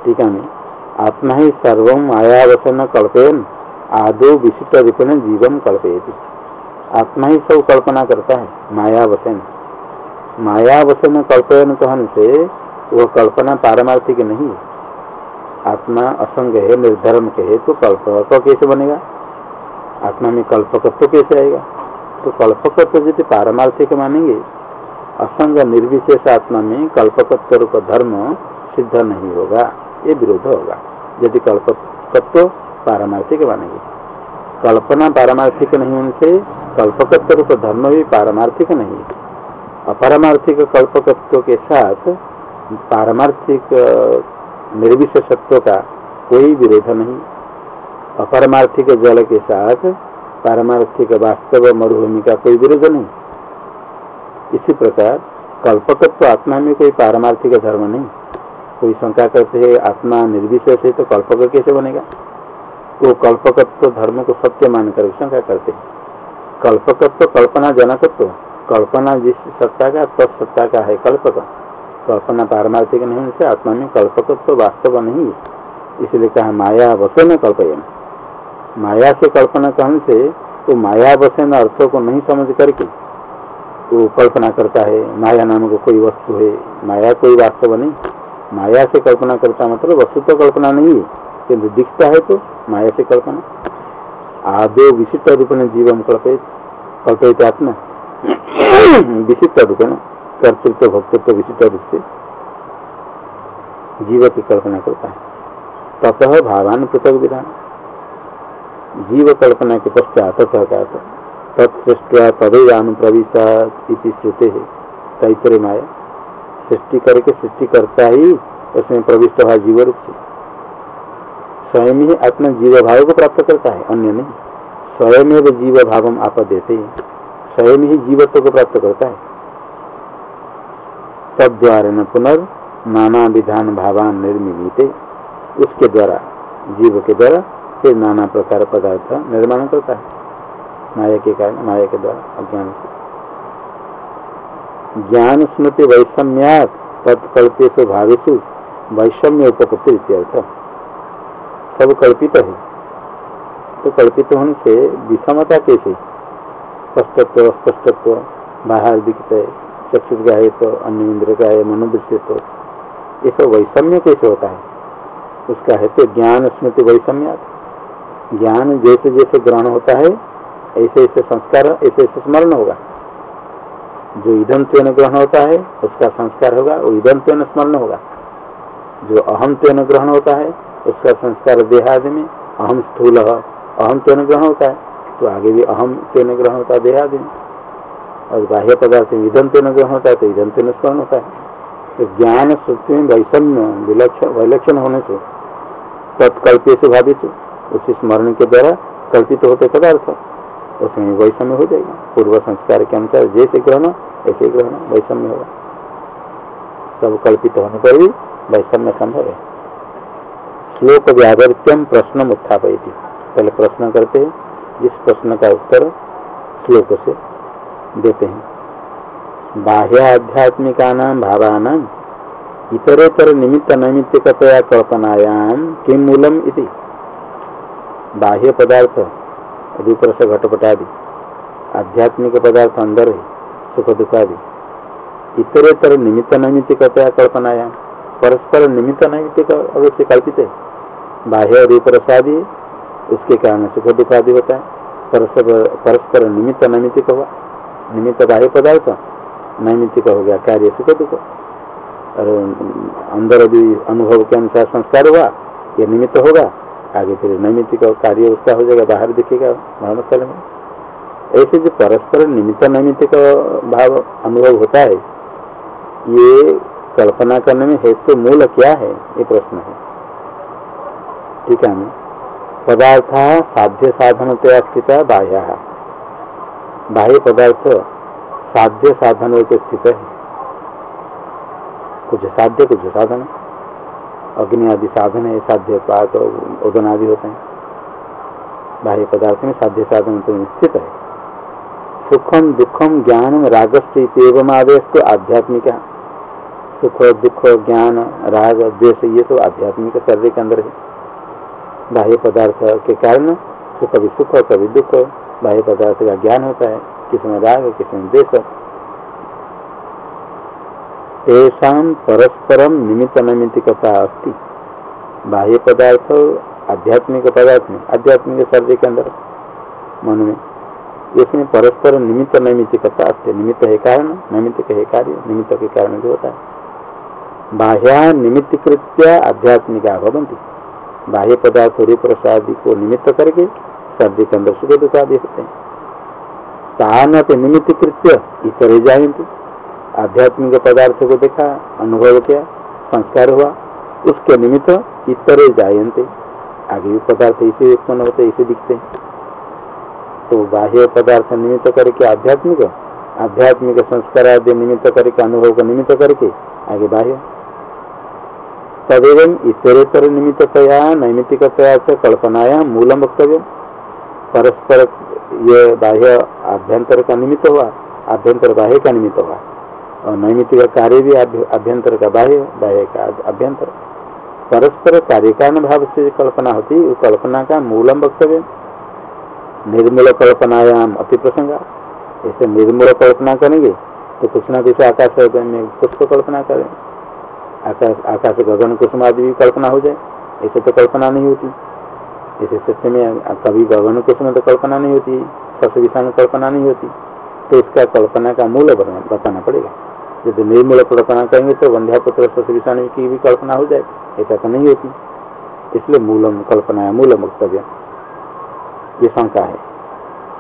ठीक है आत्मा ही सर्व मायावसन कल्पेन। आदो विशिष्ट रूपेण जीवन कल्पयती। आत्मा ही सब कल्पना करता है मायावसन मायावसन कल्पयन कहन से वह कल्पना पारमार्थिक नहीं आत्मा असंग है, निर्धर्म के है तो कल्पक कैसे बनेगा? आत्मा में कल्पकत्व कैसे आएगा? तो कल्पकत्व यदि पारमार्थिक मानेंगे, असंग निर्विशेष आत्मा में कल्पकत्व रूप धर्म सिद्ध नहीं होगा, ये विरोध होगा। यदि कल्पकत्व पारमार्थिक मानेंगे कल्पना पारमार्थिक नहीं होने से कल्पकत्व रूप धर्म भी पारमार्थिक नहीं। अपारमार्थिक कल्पकत्व के साथ पारमार्थिक निर्विशेषत्व का कोई विरोध नहीं। अपारमार्थिक जल के साथ पारमार्थिक वास्तव मरुभूमि का कोई विरोध नहीं। इसी प्रकार कल्पकत्व आत्मा में कोई पारमार्थिक धर्म नहीं। कोई शंका करते है, आत्मा निर्विशेष है तो कल्पक कैसे बनेगा? वो कल्पकत्व धर्म को सत्य मानकर शंका करते हैं? कल्पकत्व कल्पना जनकत्व कल्पना जिस सत्ता का तत्सत्ता का है कल्पक। कल्पना पारमार्थिक नहीं से आत्मा में कल्पक तो वास्तव नहीं है। इसलिए कहा माया वसन कल्पयन। माया से कल्पना कहने से तो माया वसन अर्थों को नहीं समझ करके वो कल्पना करता है, माया नाम को कोई वस्तु है, माया कोई वास्तव नहीं। माया से कल्पना करता मतलब वस्तु तो कल्पना नहीं है। किन्तु दिखता है तो माया से कल्पना। आदो विशिष्ट रूप में जीवन कल्पित कल्पित आत्मा। विशिष्ट रूप में कर्तृत्व, भक्तृत्व विशिष्ट रूप से जीव की कल्पना करता है। ततः भावान पृथक विधान। जीव कल्पना के पश्चात तथा तत्सृष्टवा तदैवानु प्रविशा श्रुते है। तैतरे माया। सृष्टि करके सृष्टि करता ही उसमें प्रविष्ट हुआ जीव रूप से। स्वयं ही आत्मा जीव भाव को प्राप्त करता है, अन्य नहीं। स्वयं जीव भाव आप देते स्वयं ही जीवत्व को प्राप्त करता है। तद्वारा न पुनर् नाना विधान भावान निर्मित, उसके द्वारा, जीव के द्वारा फिर नाना प्रकार पदार्थ निर्माण करता है। माया के कारण, माया के द्वारा, अज्ञान से। ज्ञान स्मृति वैषम्यात तत्कल्पेश भावेशु वैषम्य उपकृति अर्थ सब कल्पित है। तो कल्पित होने से विषमता कैसे? स्पष्टत्व स्पष्टत्व बाहर दिखते चक्षु का है तो अन्य इंद्र का है मनोदृश्य तो ये सब वैषम्य कैसे होता है? उसका है तो ज्ञान स्मृति वैषम्य। ज्ञान जैसे जैसे ग्रहण होता है, ऐसे ऐसे संस्कार, ऐसे ऐसे स्मरण होगा। जो ईधन तेन ग्रहण होता है, उसका संस्कार होगा, वो ईधन तेन स्मरण होगा। जो अहम तेन ग्रहण होता है उसका संस्कार देहादि में अहम स्थूल, अहम तेन ग्रहण होता है। तो आगे भी अहम तेन ग्रहण होता है देहादि में और बाह्य पदार्थ में ईधन तेन ग्रहण होता है तो ईधन तेन स्मरण होता है। तो ज्ञान श्रुति में वैषम्य, विलक्षण, वैलक्षण होने से, तत्कल्प से भावित उसी स्मरण के द्वारा कल्पित होते पदार्थ। उसमें वैषम्य हो जाएगा। पूर्व संस्कार के अनुसार जैसे ग्रहण, ऐसे ग्रहण वैषम्य होगा। सब कल्पित होने पर भी वैषम्य संभव है। श्लोक व्यावर्त्यम प्रश्न उत्थापयती पहले प्रश्न करते हैं इस प्रश्न का उत्तर श्लोक से देते हैं। बाह्य आध्यात्मिका नाम भावान इतरेतर निमित्त नैमित्तिकतया कल्पनायाम किम मूलम इति। बाह्य पदार्थ रूपरस घटपटादि, आध्यात्मिक पदार्थ अंदर है, सुख दुखादि। इतरेतर निमित्त नैमित्तिकतया कल्पनायाम परस्पर निमित्त नैमित्तिक अवश्य कल्पित है। बाह्य रूपरसादि उसके कारण सुख दुख आदि होता है। परस्पर परस्पर निमित्त नैमित्तिक हुआ निमित्त बाह्य पदार्थ, नैमित्तिक हो गया, कार्य सुख दुख। और, अंदर भी अनुभव के अनुसार संस्कार हुआ, ये निमित्त होगा। आगे फिर नैमित्तिक कार्य उसका हो जाएगा, बाहर दिखेगा स्थल में ऐसे जो परस्पर निमित्त नैमित्तिक भाव अनुभव होता है, ये कल्पना करने में हेतु मूल क्या है? ये प्रश्न है। ठीक है पदार्थ साध्य साधन स्थित बाह्य। बाह्य पदार्थ साध्य साधन स्थित है कुछ साध्य, कुछ साधन। अग्नि आदि साधन है, साध्य पाक ओदन आदि होते हैं। बाह्य पदार्थ में साध्य साधन तो स्थित है। सुखम दुखम ज्ञान रागस्थित एवं आदेश तो आध्यात्मिक। सुख, दुख, ज्ञान, राग, द्वेष, ये तो आध्यात्मिक शरीर के अंदर है। बाह्य पदार्थ के कारण तो कभी सुख कभी दुख बाह्य पदार्थ का ज्ञान होता है किसमें राग किसमें देश तेषा परस्परम निमित्त नैमित्तिकता अस्ति। बाह्य पदार्थ आध्यात्मिक पदार्थ में आध्यात्मिक शरीर के अंदर, मन में। इसमें परस्पर निमित्त नैमित्तिकता अस्ति। निमित्त है कारण, नैमित्त है कार्य, निमित्त के कारण भी होता है। बाह्या निमित्तकृत्य आध्यात्मिका भवंती बाह्य पदार्थ रूप प्रसादी को निमित्त करके शरीर के अंदर सुख दुखादि होते हैं। तान निमित्तकृत्य इतर जायंती आध्यात्मिक पदार्थ को देखा, अनुभव किया, संस्कार हुआ, उसके निमित्त इतरे जायंते आगे भी पदार्थ इसे उत्पन्न होते, इसे दिखते हैं। तो बाह्य पदार्थ निमित्त करके आध्यात्मिक आध्यात्मिक संस्कार आदि निमित्त करके, अनुभव को निमित्त करके आगे बाह्य तदेव इतरेतर निमित्तया नैमित्तिकतया से कल्पनाया मूलम वक्तव्य। परस्पर ये बाह्य आभ्यंतर का निमित्त हुआ आभ्यंतर बाह्य का निमित्त हुआ और नैमित्तिक कार्य भी अभ्यंतर का बाह्य बाह्य का अभ्यंतर परस्पर कार्य कारण भाव से कल्पना होती है कल्पना का मूलम वक्तव्य। निर्मूल कल्पनायाम अति प्रसंग ऐसे निर्मूल कल्पना करेंगे तो कुछ ना कुछ आकाश में कुछ तो कल्पना करें। आकाश गगन कुसुम आदि भी कल्पना हो जाए। ऐसे तो कल्पना नहीं होती। ऐसे सत्य में कभी गगन कुसुम तो कल्पना नहीं होती। सस विषाणु कल्पना नहीं होती। तो इसका कल्पना का मूल बताना पड़ेगा। यदि निर्मूल कल्पना करेंगे तो वंध्यापुत्र विषाणु की भी कल्पना हो जाए। ऐसा तो नहीं होती। इसलिए मूलम कल्पना मूल वक्तव्य। ये शंका है।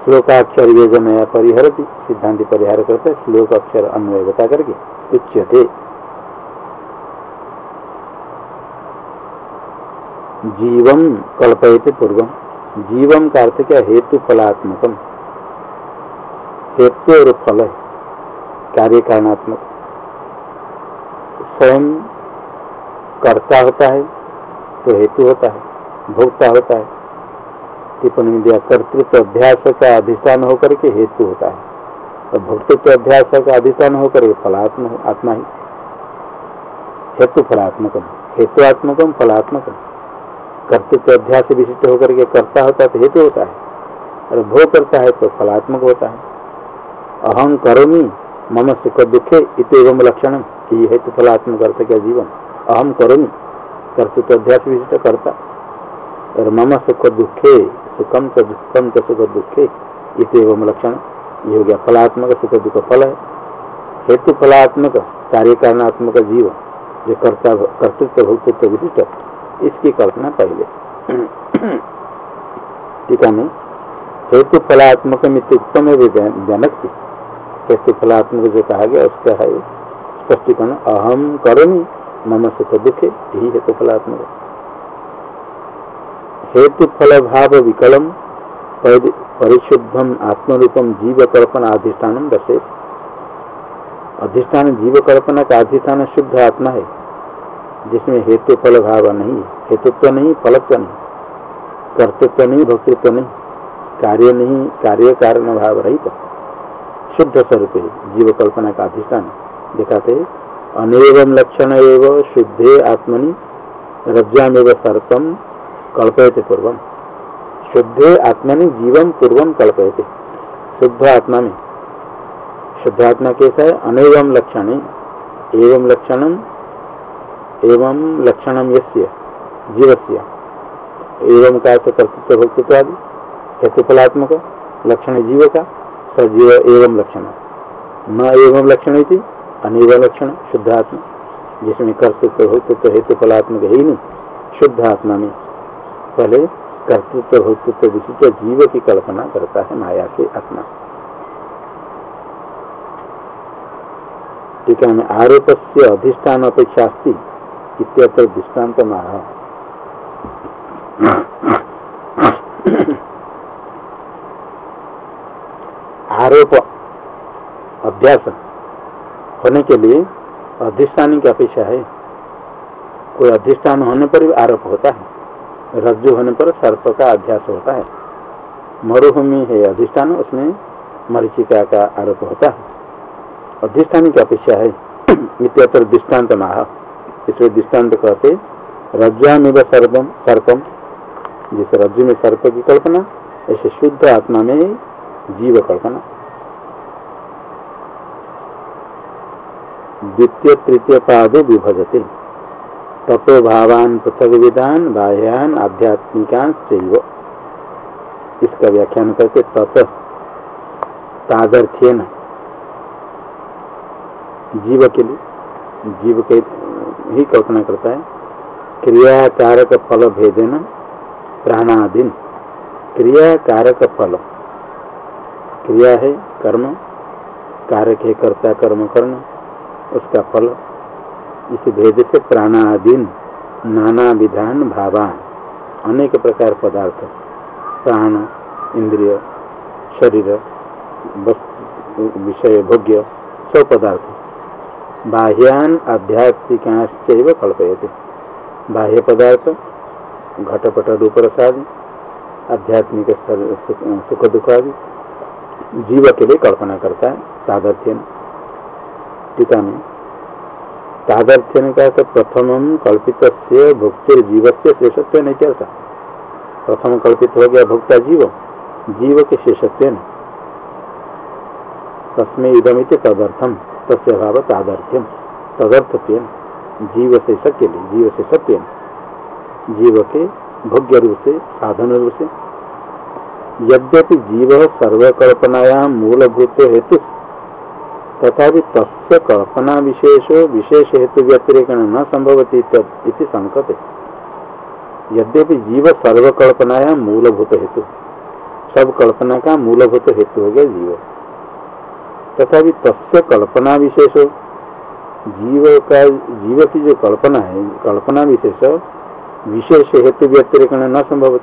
श्लोकाक्षर योजना परिहरती सिद्धांत परिहार करते श्लोक अक्षर अन्वय बता करके। उच्यते। जीवम कल्पयते पूर्वम जीवम का अर्थ क्या हेतु फलात्मकम हेतु और फल है। कार्य कारणात्मक। स्वयं कर्ता होता है तो हेतु होता है। भोक्ता होता है। टिप्पणी में दिया, कर्तृत्व अभ्यास का अधिष्ठान होकर के हेतु होता है। तो भोक्तृत्व अभ्यास का अधिष्ठान होकर के फलात्म आत्मा ही। हेतु फलात्मकम हेतुआत्मकम फलात्मकम कर्तृत्व अभ्यास विशिष्ट होकर के कर्ता होता है तो हेतु होता है। और भोग करता है तो फलात्मक होता है। अहम करोमी, मम सुख दुखे इत लक्षण ये हेतु फलात्मक अर्थ क्या जीवन। अहम करोमी, कर्तृत्व अध्यास विशिष्ट करता। और मम सुख दुखे सुखम तो दुखम तो सुख दुखे इतम लक्षण। ये हो गया फलात्मक, सुख दुख फल है। हेतु फलात्मक, कार्य कारणात्मक जीव जो कर्ता, कर्तृत्व, भोक्तृत्व विशिष्ट। इसकी कल्पना पहले टीका में हेतु फलात्मक मित्र उत्तम जनक हेतु फलात्मक जो कहा गया उसका है स्पष्टीकरण अहम करोमी मम सुख दुखे यही हेतु फलात्मक। हेतु फल भाव विकलम परिशुद्धम आत्मरूपम जीव कल्पना अधिष्ठान दर्शे अधिष्ठान जीव कल्पना का अधिष्ठान शुद्ध आत्मा है। जिसमें हेतु फल भाव नहीं, हेतुत्व नहीं, फलत्व नहीं, कर्तृत्व नहीं, भक्तृत्व नहीं, कार्य नहीं कार्य कारण भाव रहित। शुद्ध स्वरूप जीव कल्पना का अधिष्ठान दिखाते अनेवम लक्षण एवं शुद्धे आत्मनि रज्जामेव सर्पम कल्पयते पूर्वम शुद्धे आत्मनि जीवम पूर्वम कल्पयते। शुद्ध आत्मा में। शुद्ध आत्मा कैसा है? अनेवम लक्षण। एवं लक्षणम एवं लक्षणम यस्य, जीवस्य। एवं का कर्तृत्व भक्तृत्व आदि हेतुफलात्मक लक्षण जीव का सजीव एवं लक्षण। न एवं लक्षण अनिव लक्षण शुद्ध आत्मा जिसमें कर्तृत्व भोक्तृत्व हेतु फलात्मक है नहीं शुद्ध आत्मा में। पहले कर्तृत्व भोक्तृत्व विशिष्ट जीव की कल्पना करता है माया से आत्मा। टीका में आरोप से अधिष्ठान अपेक्षा इत्यत्र दृष्टांत माह आरोप अभ्यास होने के लिए अधिष्ठान की अपेक्षा है। कोई अधिष्ठान होने पर भी आरोप होता है। रज्जु होने पर सर्प का अध्यास होता है। मरुभूमि है अधिष्ठान, उसमें मरीचिका का आरोप होता है। अधिष्ठान की अपेक्षा है। इतर दृष्टांत माह इसमें दृष्टांत कहते रज्जुआम सर्पम सर्पम जैसे रज्जु में सर्प की कल्पना, ऐसे शुद्ध आत्मा में जीव कल्पना। द्वितीय, तृतीय पाद विभजते। तत्व भावान पृथक विधान बाह्यान, आध्यात्मिकान चैव। इसका व्याख्यान करके तत् तादर्थ्य जीव के लिए, जीव के ही कल्पना करता है क्रिया कारक फल भेदन प्राणादीन। क्रिया कारक फल। क्रिया है कर्म, कारक है कर्ता कर्म करना उसका फल। इस भेद से प्राणादीन, नाना विधान भावान, अनेक प्रकार पदार्थ, प्राण, इंद्रिय, शरीर विषय, भोग्य, सब पदार्थ। बाह्यान आध्यात्मिकाश्चैव कल्पयते। बाह्य पदार्थ, घटपट रूप रसादि आध्यात्मिक सुख दुख आदि जीव के लिए कल्पना करता है साधर्थ्य टीका में तादर्थ्य ने कहा तो प्रथम कल्पित से भुक्ति जीव से शेषत्व नहीं था प्रथम कल्पित हो गया भुक्ता जीव जीव के शेषत्व तस्में इदमित तदर्थम। तस्य भाव तादर्थ्यम तदर्थत्व जीव से सत्य जीव से सत्य जीव के भोग्य रूप से साधन रूप से यद्यपि जीव सर्वकल्पनाया मूलभूत हेतु तथा तस्य कल्पना विशेषो विशेष हेतु व्यतिरेक न संभवती संकत यद्यपि जीव सर्वकल्पनाया मूलभूत हेतु, सब कल्पना का मूलभूत हेतु हो गया जीव। तथा तस्य कल्पना विशेष जीव का जीव की जो कल्पना है कल्पना विशेष विशेष हेतु व्यतिरिक्त न संभव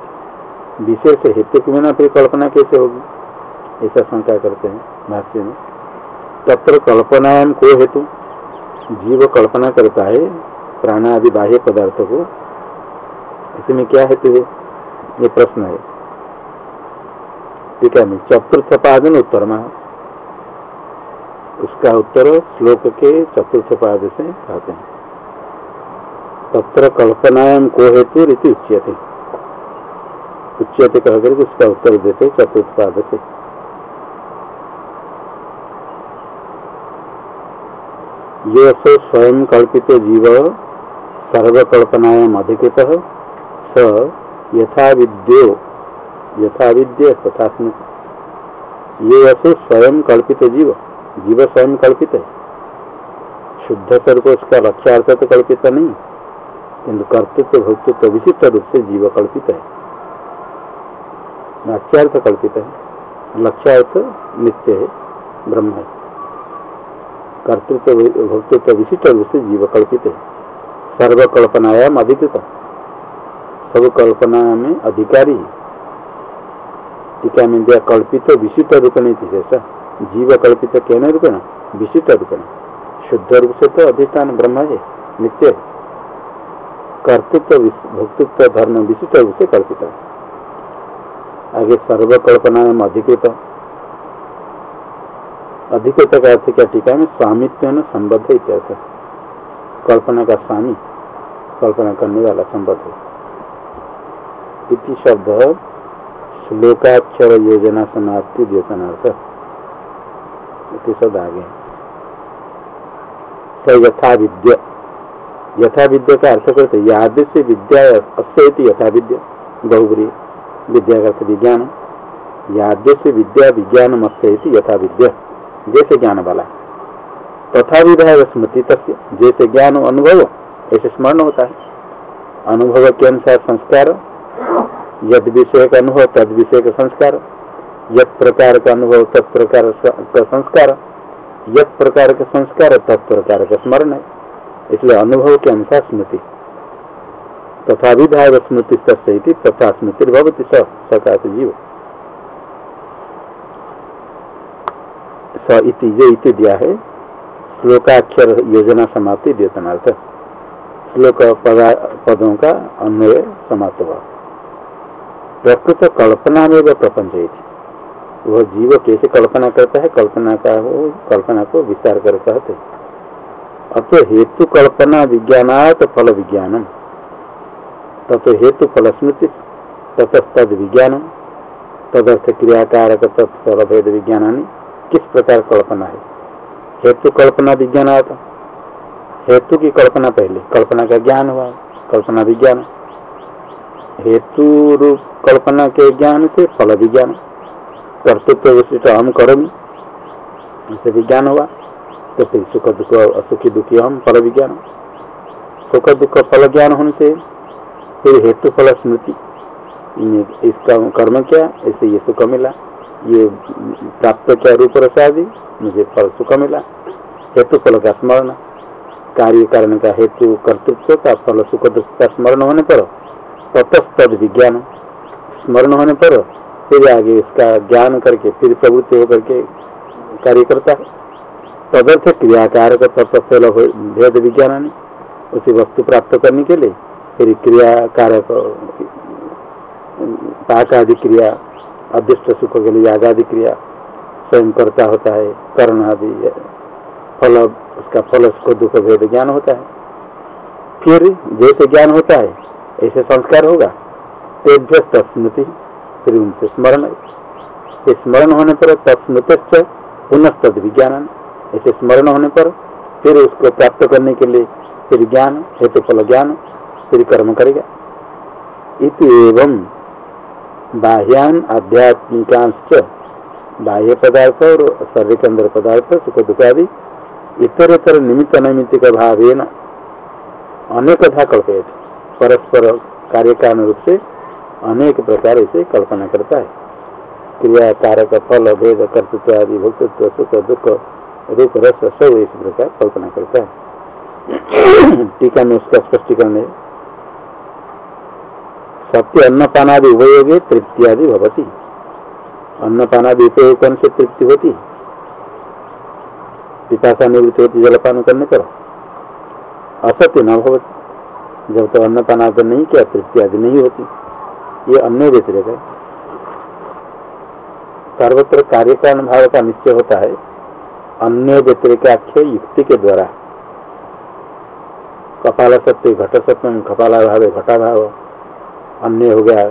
विशेष हेतु के बिना फिर कल्पना कैसे होगी? ऐसा शंका करते हैं भाष्य में। तत्र कल्पनायाम को हेतु जीव कल्पना करता है प्राण आदि बाह्य पदार्थ को। इसमें क्या हेतु है? ये प्रश्न है। ठीक है चतुर्थ पादन उत्तर में उसका उत्तर श्लोक के चतुर्थ पाद से कहते हैं। तत्र कल्पनायाम को हेतु रीति उच्यते। उच्यते कहकर उसका उत्तर देते चतुर्थ पाद से। ये सो स्वयं कल्पित जीव सर्वकल्पनायाम अधिकृत स यथा विद्यो यथा विद्य तथा ये असो स्वयं कल्पित जीव। जीव स्वयं कल्पित है। शुद्ध स्वर को उसका लक्ष्यार्थ तो कल्पित नहीं। किंतु कर्तृत्व, भोक्तृत्व विशिष्ट रूप से जीव कल्पित है। लक्ष्यार्थ कल्पित है। लक्ष्यार्थ नित्य है, ब्रह्म है। कर्तृत्व, भोक्तृत्व विशिष्ट रूप से जीव कल्पित है। सर्वकल्पनायाम अधिकृत। सब कल्पना में अधिकारी। टीका में दिया कल्पित, विशिष्ट रूप थी ऐसा जीव कल्पित कहने रूपेण विशिष्ट रूपेण शुद्ध रूप से तो अधिष्ठान ब्रह्म है, नित्य कर्तृत्व भक्तृत्व धर्म विशिष्ट रूप से कल्पित आगे सर्वकल्पना अधिकृत। अधिकृत का अर्थ क्या टीका में स्वामित्व न संबद्ध इत्यर्थ। कल्पना का स्वामी, कल्पना करने वाला संबद्ध इति शब्द, श्लोकाक्षर योजना समाप्ति द्योतनार्थ शब्द आगे स यथा विद्य। यथा विद्या का अर्थ करते याद से विद्या अस्य यथा विद्या। बहुबरी विद्या का विज्ञान। याद से विद्या विज्ञान अस्य यथा विद्या। जैसे ज्ञान वाला। तथा विधायक स्मृति तस्य। जैसे ज्ञान अनुभव, ऐसे स्मरण होता है। अनुभव के अनुसार संस्कार। यद विषय का अनुभव, तद विषय का संस्कार। यत प्रकार का अनुभव तत्प्रकार का संस्कार। यत प्रकार का संस्कार तत्प्रकार का स्मरण। है इसलिए अनुभव के अनुसार स्मृति। तथा विधाय स्मृति सहित तथा स्मृति भवती स सका जीव। स इति, ये इति दिया है। श्लोकाक्षर योजना समाप्ति, द्योतनार्थ। श्लोक पदों का अन्वय समाप्त हुआ। प्रकृत कल्पना में वह प्रपंच वह जीव कैसे कल्पना करता है? कल्पना का हो कल्पना को विस्तार कर कहते अतो हेतु कल्पना विज्ञानात फल विज्ञानम। तथो हेतु फल स्मृति ततस्तद विज्ञान तदर्थ क्रियाकारक तत्फल भेद विज्ञान किस प्रकार कल्पना है? हेतु कल्पना विज्ञान हेतु की कल्पना पहले। कल्पना का ज्ञान हुआ। कल्पना विज्ञान। हेतु रूप कल्पना के ज्ञान से फल विज्ञान। कर्तृत्व विशिष्ट हम कर्म। से विज्ञान हुआ तो फिर सुख, दुख असुखी दुखी हम फल विज्ञान सुख, दुख फल ज्ञान होने से फिर हेतु, फल, स्मृति इसका कर्म क्या ऐसे ये सुख मिला। ये प्राप्त क्या रूप रसादि, मुझे फल, सुख मिला। हेतु, फल का स्मरण। कार्य कारण का हेतु, कर्तृत्व का फल, सुख, दुख का स्मरण होने पर ततस्तद विज्ञान। स्मरण होने पर फिर आगे इसका ज्ञान करके, फिर प्रवृत्ति होकर के कार्य करता है। तदर्थ क्रियाकार का तत्फल भेद विज्ञान उसी वस्तु प्राप्त करने के लिए फिर क्रिया कारक पाक आदि क्रिया, अदृष्ट सुख के लिए आगादि क्रिया स्वयं करता होता है, कर्ण आदि, फल, उसका फल, उसको दुख, भेद ज्ञान होता है। फिर जैसे ज्ञान होता है, ऐसे संस्कार होगा। तेभ्य तस्मृति उनसे स्मरण स्मरण होने पर तस्मृत पुनः तद विज्ञान ऐसे स्मरण होने पर फिर उसको प्राप्त करने के लिए फिर ज्ञान हेतु फल ज्ञान, फिर कर्म करेगा। इत एवं बाह्यान आध्यात्मिकांश बाह्य पदार्थ और शरीर के अंदर पदार्थ सुख दुख आदि इतर इतर निमित्त नैमित्त का भाव अनेक था कल्पये परस्पर कार्य कारण रूप से अनेक प्रकार से कल्पना करता है। क्रिया, कारक, फल, भेद, कर्तृत्व आदि, भक्तत्व, सुख, दुख, रूप, रस, सब इस प्रकार कल्पना करता है। टीका में उसका स्पष्टीकरण है। सत्य, अन्नपानादि उपयोगे तृप्ति आदि भवती। अन्नपानादि उपयोग करने से तृप्ति होती? पिताशा निवृत्ति होती, जलपान करने पर। असत्य न भवती जब तक तो अन्नपान आदि नहीं किया, तृप्ति आदि नहीं होती। ये अन्य व्यतिरेक है। सर्वत्र कार्य कारण भाव का निश्चय होता है। अन्य व्यतिरेकाख्य युक्ति के द्वारा। कपाल सत्य घट सत्यम कपाला भाव घटा भाव अन्य हो गया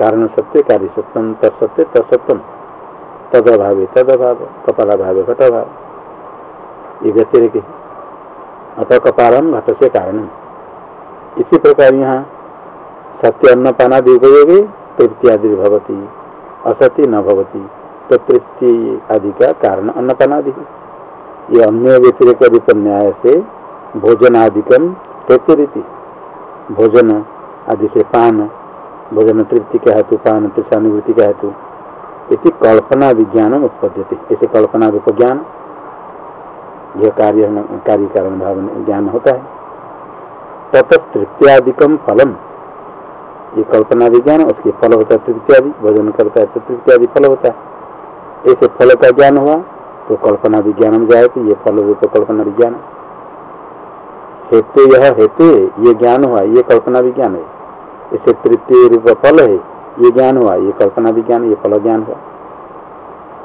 कारण सत्य कार्य सत्यम तत्सत्य तत्सत्यम तद अभाव तद अभाव कपाल अभाव घट अभाव ये व्यतिरिक अतः कपालम घट से कारण इसी प्रकार यहाँ सत्य अन्न पानादि उपयोगी तृप्ति आदि भवती, असत्य न भवती। तो तृप्ति आदि का कारण अन्नपानादि ये अन्य व्यतिरिक न्याय से भोजन आदिकम तृप्ति भोजन आदि से पान, भोजन तृप्ति का हेतु, पान तृषानुभूति का हेतु, इति कल्पना विज्ञान उत्पद्यते। ऐसे कल्पना रूप ज्ञान। यह कार्य कार्य कारण भाव ज्ञान होता है। तथा तृप्त्यादिकम फलम। ये कल्पना विज्ञान उसके फल होता है तृप्त्यादि भोजन करता है तो तृप्त्यादि फल होता है। ऐसे फल का ज्ञान हुआ तो कल्पना विज्ञान में जाए तो ये फल रूप तो कल्पना विज्ञान हेतु यह हेतु ये ज्ञान हुआ, ये कल्पना विज्ञान है। इसे तृतीय रूप फल है, ये ज्ञान हुआ, ये कल्पना विज्ञान ये फल ज्ञान हुआ।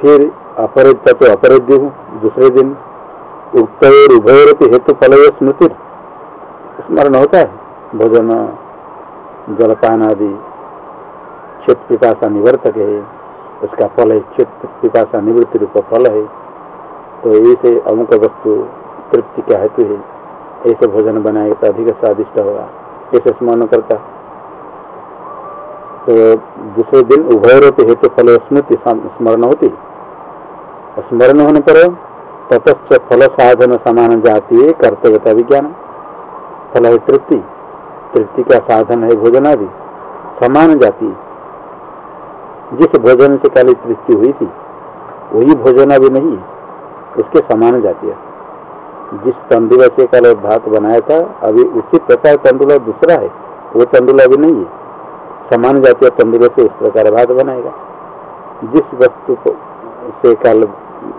फिर अपरित तो अपरिद्य दूसरे दिन उक्त उभय हेतु फल स्मृति स्मरण होता है, भोजन जलपान आदि चित पिपाशा निवर्तक है, उसका फल है चित पिपाशा निवृत्ति रूप फल है। तो ऐसे अमुक वस्तु तृप्ति का हेतु है। ऐसे भोजन बनाएगा तो अधिक स्वादिष्ट होगा। ऐसे स्मरण करता। तो दूसरे दिन उभय रूप हेतु फल स्मृति स्मरण होती। स्मरण होने पर ततच फल साधन समान जाती है कर्तव्यता विज्ञान। फल है तृप्ति। तृप्ति का साधन है भोजन आदि समान जाति। जिस भोजन से काली तृप्ति हुई थी, वही भोजन अभी नहीं, उसके समान जाति है। जिस तंदुल से कल भात बनाया था, अभी उसी प्रकार तंदुल दूसरा है, वो तंडुला भी नहीं है। समान जातीय तंडुल से उस प्रकार भात बनाएगा। जिस वस्तु को, से कल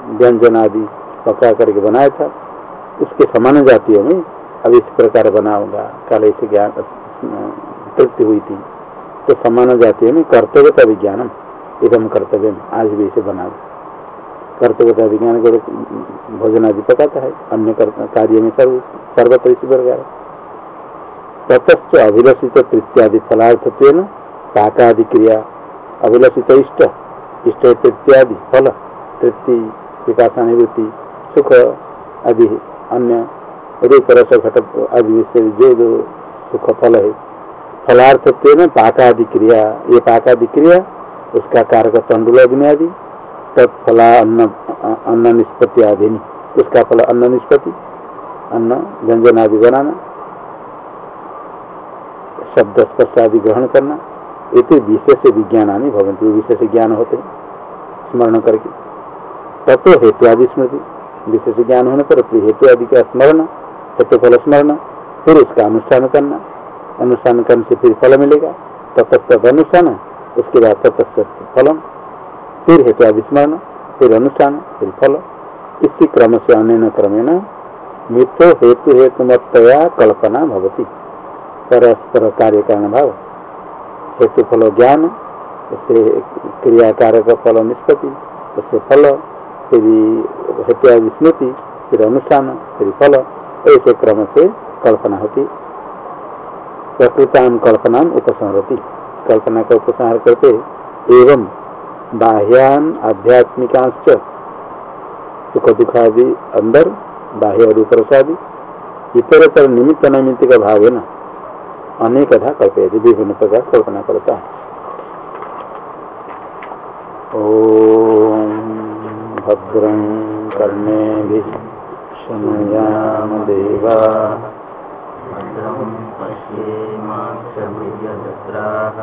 व्यंजन आदि पका करके बनाया था, उसके समान जातीय में अब इस प्रकार बना होगा। कल ऐसे ज्ञान, तृप्ति हुई थी। तो समान जातीय में कर्तव्यता विज्ञानम। एकदम कर्तव्य में आज भी इसे बना कर्तव्यता विज्ञान को भोजन आदि पकाता है। अन्य कार्य में सर्व सर्वत्र इसी प्रकार ततस्व अभिलषित तृत्यादि फलार्थत्व पाकादि क्रिया। अभिलषित इष्ट इष्ट तृत्यादि फल, तृप्ति विकासा निवृत्ति सुख आदि अन्य रूप रस घट आदि विषय जो जो सुख फल है फलार्थत्व में पाकादि क्रिया, ये पाकादि क्रिया, उसका कारक तंडुल अग्नि आदि तत्फला अन्न अन्न निष्पत्ति आदि, उसका फल अन्न निष्पत्ति, अन्न व्यंजन आदि बनाना, शब्द स्पर्श आदि ग्रहण करना ये विशेष विज्ञान आनी भवंती विशेष ज्ञान होते हैं, स्मरण करके। तत्व हेतु आदि स्मृति, विशेष ज्ञान होने पर हेतु आदि का स्मरण हेतु फल स्मरण, फिर उसका अनुष्ठान करना। अनुष्ठान करने से फिर फल मिलेगा। तत्त अनुष्ठान उसके बाद तत्त फलम। फिर हेतु आदि स्मरण फिर अनुष्ठान, फिर फल। इसी क्रम से अन्य क्रमेण मिथ्यो हेतु हेतु मतया कल्पना भवती। परस्पर कार्य कारण भाव। हेतु फल ज्ञान, उससे क्रियाकारक फल निष्पत्ति, उससे फल, फिर हेतु स्मृति फिर अनुष्ठान, फिर फल। ऐसे क्रम से कल्पना होती। प्रकृतान कल्पना उपसंहरती। कल्पना का उपसंहार करते एवं बाह्यान आध्यात्मिकांश सुख दुखादि अंदर, बाह्य रूप रसादि इतरतर निमित्त निमित्त का भाव है ना अनेक था कल्पे विभिन्न प्रकार कल्पना करता है। ओ भद्रं कर्णे भी शृणुयाम देवा भद्रं पश्येमाक्षभिर्यजत्राः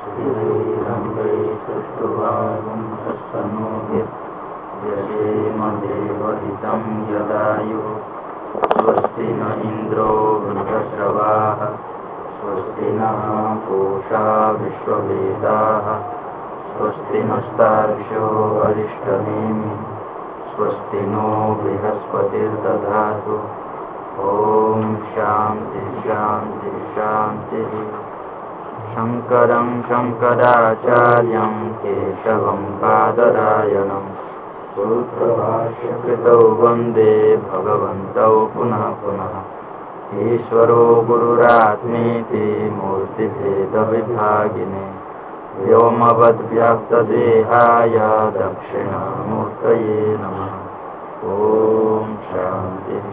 श्रीरङ्गे सुष्ठुवागुंसस्तनोभिर्यशेमदेवहितं यदायुः। स्वस्ति न इन्द्रो वृद्धश्रवाः। स्वस्ति नः पूषा विश्ववेदाः स्वस्ति नस्तार्क्ष्यो अरिष्टनेमि स्वस्ति नो बृहस्पतिर्दधातु। ॐ शान्ति शान्ति शान्तिः। शङ्करं शङ्कराचार्यं केशवं पादरायणं। सूत्रभाष्यकृतौ वन्दे भगवन्तौ पुनः पुनः। ईश्वरो गुरुरात्मेति मूर्तिभेदविभागिने। व्योमवद्व्याप्तदेहाय दक्षिणामूर्तये नमः ॐ शान्तिः शान्तिः शान्तिः